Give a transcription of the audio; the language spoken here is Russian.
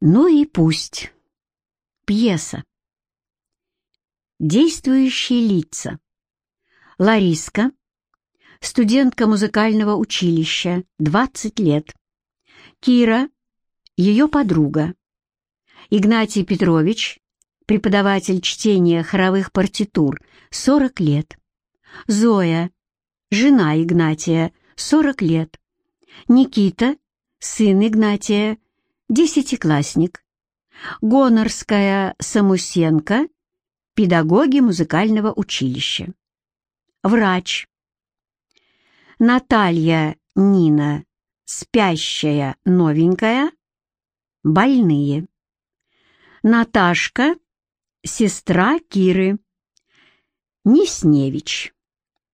Ну и пусть. Пьеса. Действующие лица. Лариска, студентка музыкального училища, 20 лет. Кира, ее подруга. Игнатий Петрович, преподаватель чтения хоровых партитур, 40 лет. Зоя, жена Игнатия, 40 лет. Никита, сын Игнатия, десятиклассник. Гонорская Самусенко, педагоги музыкального училища. Врач. Наталья Нина, спящая новенькая, больные. Наташка, сестра Киры. Несневич.